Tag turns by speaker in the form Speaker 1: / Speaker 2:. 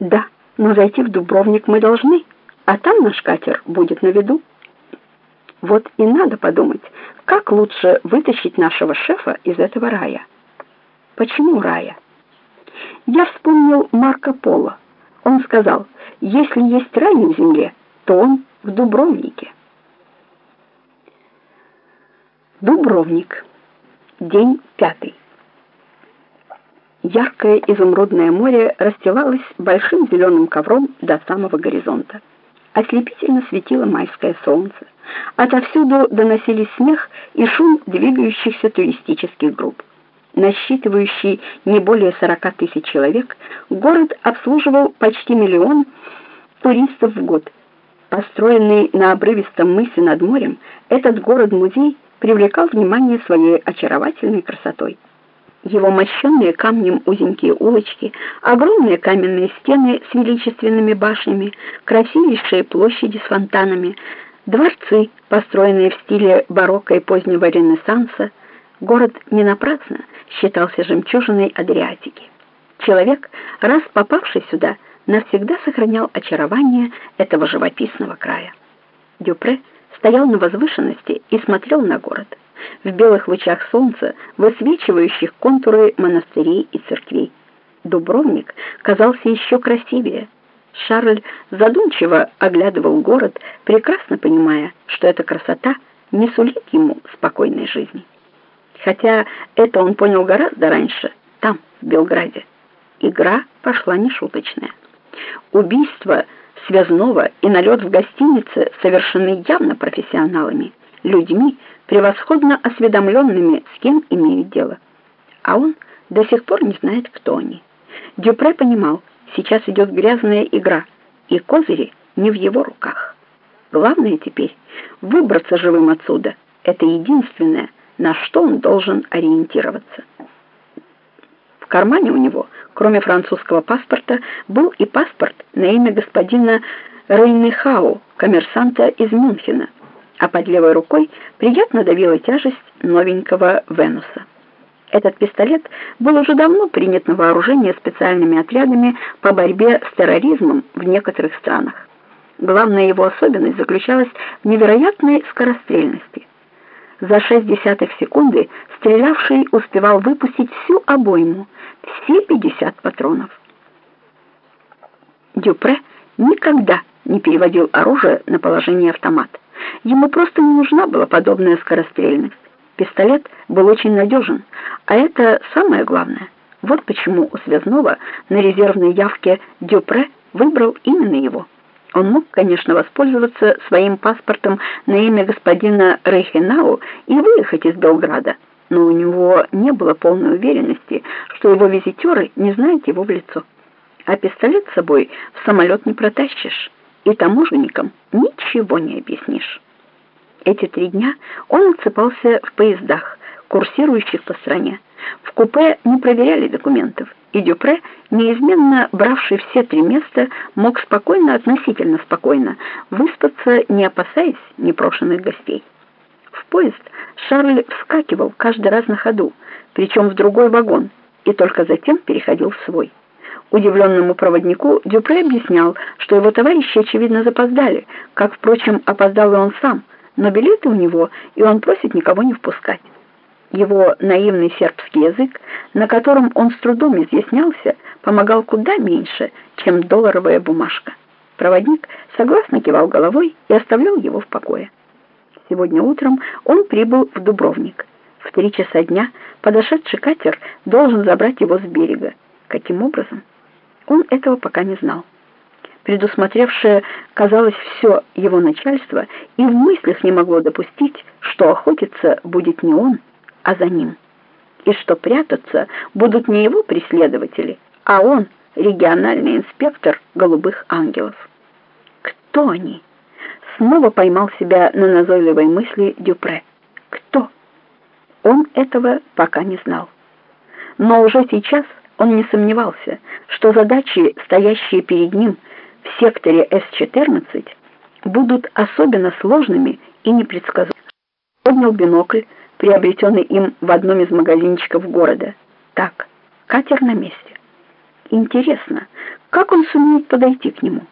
Speaker 1: Да, но зайти в Дубровник мы должны, а там наш катер будет на виду. Вот и надо подумать, как лучше вытащить нашего шефа из этого рая. Почему рая? Я вспомнил Марко Поло. Он сказал, если есть рай на земле, то он в Дубровнике. Дубровник. День пятый. Яркое изумрудное море расстилалось большим зеленым ковром до самого горизонта. Ослепительно светило майское солнце. Отовсюду доносились смех и шум двигающихся туристических групп. Насчитывающий не более 40 тысяч человек, город обслуживал почти миллион туристов в год. Построенный на обрывистом мысе над морем, этот город-музей привлекал внимание своей очаровательной красотой. Его мощенные камнем узенькие улочки, огромные каменные стены с величественными башнями, красивейшие площади с фонтанами, дворцы, построенные в стиле барокко и позднего Ренессанса, город не напрасно считался жемчужиной Адриатики. Человек, раз попавший сюда, навсегда сохранял очарование этого живописного края. Дюпре стоял на возвышенности и смотрел на город в белых лучах солнца, высвечивающих контуры монастырей и церквей. Дубровник казался еще красивее. Шарль задумчиво оглядывал город, прекрасно понимая, что эта красота не сулит ему спокойной жизни. Хотя это он понял гораздо раньше, там, в Белграде. Игра пошла нешуточная. Убийство связного и налет в гостинице совершены явно профессионалами, людьми, превосходно осведомленными, с кем имеют дело. А он до сих пор не знает, кто они. Дюпре понимал, сейчас идет грязная игра, и козыри не в его руках. Главное теперь выбраться живым отсюда. Это единственное, на что он должен ориентироваться. В кармане у него, кроме французского паспорта, был и паспорт на имя господина Рейнехау, коммерсанта из Мюнхена а под левой рукой приятно давила тяжесть новенького Венуса. Этот пистолет был уже давно принят на вооружение специальными отрядами по борьбе с терроризмом в некоторых странах. Главная его особенность заключалась в невероятной скорострельности. За шесть десятых секунды стрелявший успевал выпустить всю обойму, все 50 патронов. Дюпре никогда не переводил оружие на положение автомата. Ему просто не нужна была подобная скорострельность. Пистолет был очень надежен, а это самое главное. Вот почему у Связного на резервной явке Дюпре выбрал именно его. Он мог, конечно, воспользоваться своим паспортом на имя господина Рейхенау и выехать из Белграда, но у него не было полной уверенности, что его визитеры не знают его в лицо. А пистолет с собой в самолет не протащишь и таможенникам ничего не объяснишь. Эти три дня он отсыпался в поездах, курсирующих по стране. В купе не проверяли документов, и Дюпре, неизменно бравший все три места, мог спокойно, относительно спокойно, выспаться, не опасаясь непрошенных гостей. В поезд Шарль вскакивал каждый раз на ходу, причем в другой вагон, и только затем переходил в свой. Удивленному проводнику Дюпре объяснял, что его товарищи, очевидно, запоздали, как, впрочем, опоздал и он сам, но билеты у него, и он просит никого не впускать. Его наивный сербский язык, на котором он с трудом изъяснялся, помогал куда меньше, чем долларовая бумажка. Проводник согласно кивал головой и оставлял его в покое. Сегодня утром он прибыл в Дубровник. В три часа дня подошедший катер должен забрать его с берега. Каким образом? Он этого пока не знал. Предусмотревшее, казалось, все его начальство и в мыслях не могло допустить, что охотиться будет не он, а за ним. И что прятаться будут не его преследователи, а он, региональный инспектор голубых ангелов. Кто они? Снова поймал себя на назойливой мысли Дюпре. Кто? Он этого пока не знал. Но уже сейчас он не сомневался, что задачи, стоящие перед ним в секторе С-14, будут особенно сложными и непредсказуемыми. Поднял бинокль, приобретенный им в одном из магазинчиков города. Так, катер на месте. Интересно, Как он сумеет подойти к нему?